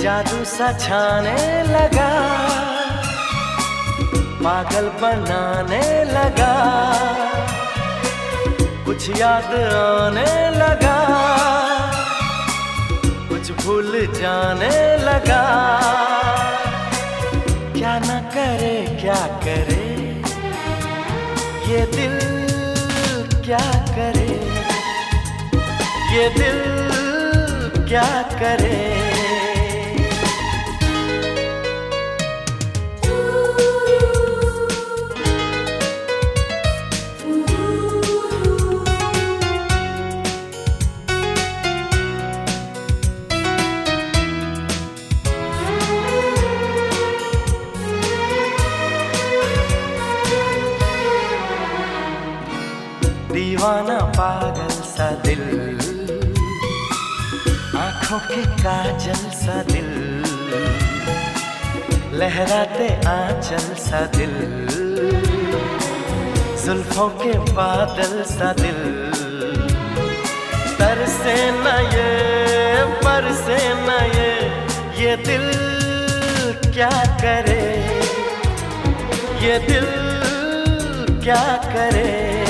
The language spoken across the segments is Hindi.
जादू सा छाने लगा। पागल बनाने लगा। कुछ याद आने लगा। कुछ भूल जाने लगा। क्या न करे, क्या करे? ये दिल क्या करे? ये दिल क्या करे? दीवाना पागल सा दिल। आँखों के काजल सा दिल। लहराते आंचल सा दिल। जुल्फों के बादल सा दिल। तरसे न ये बरसे न ये ये दिल क्या करे? ये दिल क्या करे?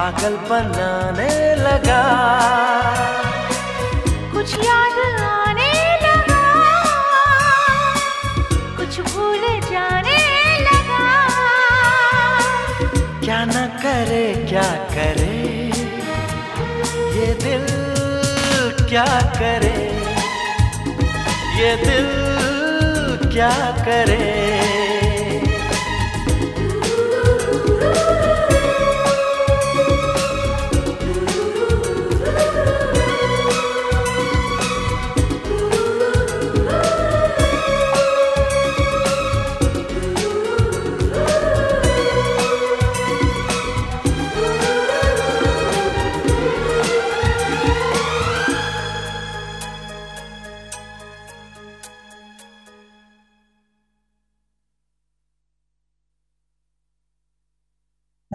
पागल बनाने लगा। कुछ याद आने लगा। कुछ भूल जाने लगा। क्या न करे क्या करे? ये दिल क्या करे? ये दिल क्या करे?